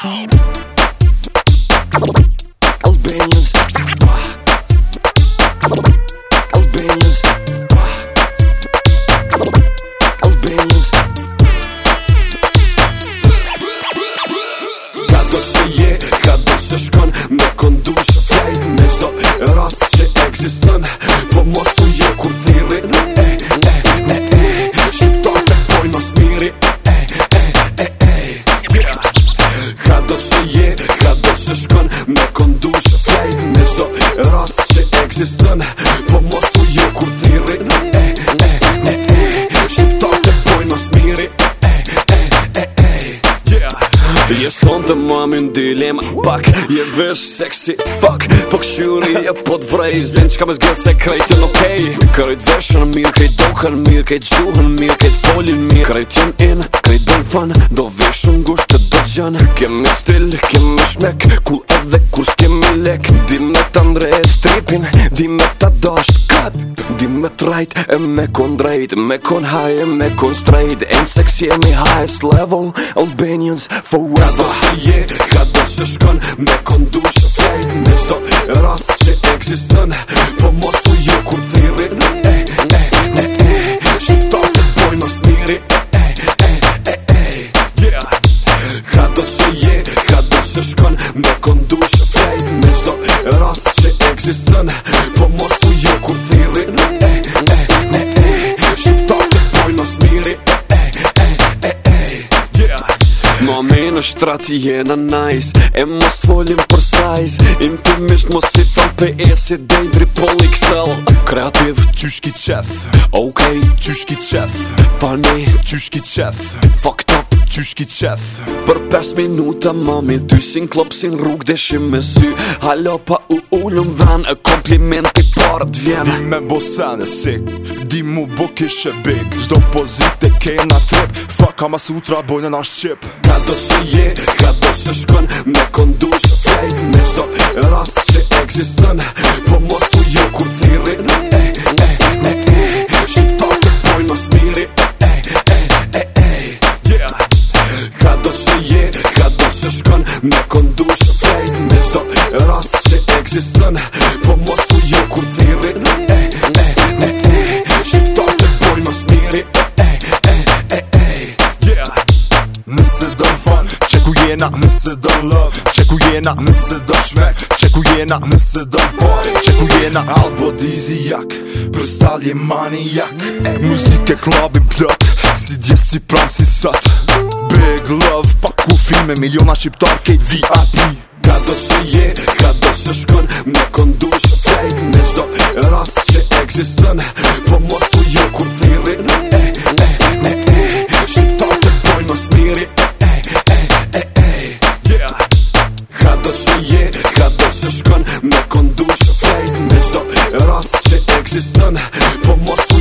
Albanians. Albanians. Albanians. Ka Me këndu që flej, me qdo rast që egziston Po mos të je kur ti shkon me kondush Flej me qdo rast se eksiston Po mos të jo kur të e Je son të mamin dilema Pak je vesh sexy Fuck Po këshyri e po të vrej Zdenë që kam e zgjën se krejt okej ok Krejt veshën mirë Krejt dohen mirë Krejt gjuhën mirë Krejt folin mirë Krejt jën in Krejt dojnë fan Do veshën ngusht të do gjën Kemi stil Kemi shmek Kull edhe kur s'kemi lek Dim me të ndre e stripin Dim me të dosht Kat Dim me të rajt E me kon drejt Me kon high E me kon straight E në seksi e mi highest level Albanians for one do haje Ka do që shkon me kondu që Me qdo rast që eksiston Po mos të ju kur thiri E, e, e, e, e Shqipto të boj mos miri E, e, e, e, e, yeah Ka që je Ka do që shkon me kondu që Me qdo rast që eksiston Po mos të ju Ma me në shtrati jena nice E mos t'folim për sajz Intimisht mos i fan për esi Dej në dripoll i kësel Kreativ qyshki qef Ok qyshki qef Fani qyshki qef Fuck top Qyshki qef Për 5 minuta mami Ty si klop si rrug Deshim me sy Halo pa u ullum vën E kompliment i parë të vjen Di me bo sen e sik Di mu bo kishe big Zdo pozit e kena trip Fa ka ma sutra bojnë në nash qip do që je Ka do shkon me kondush Flej me qdo rast që egzistën Po mos ku jo kur thiri E, e, e, e, e Shqip po ta të pojnë mos miri E, e, e, e, e yeah. Ka do je Ka do shkon me kondush Flej me qdo rast që egzistën Po mos ku jo kur thiri jena Nëse do love Që ku jena do shmek Që ku jena do boy Që ku jena Albo diziak Për stalje manijak mm. Muzike klubin plot Si dje si pram si sat Big love Pa ku filme Miliona shqiptar Kejt VIP Ka do që je Ka do që shkon Me kondush Fake Me qdo rast që existën Po mos ku jo kur tiri E, eh, e, eh, e, eh, e, e Shqiptar të boj mos e, e, e, e do që je, ka do që shkon me kondush Fej, me qdo rast që eksistën, po mos të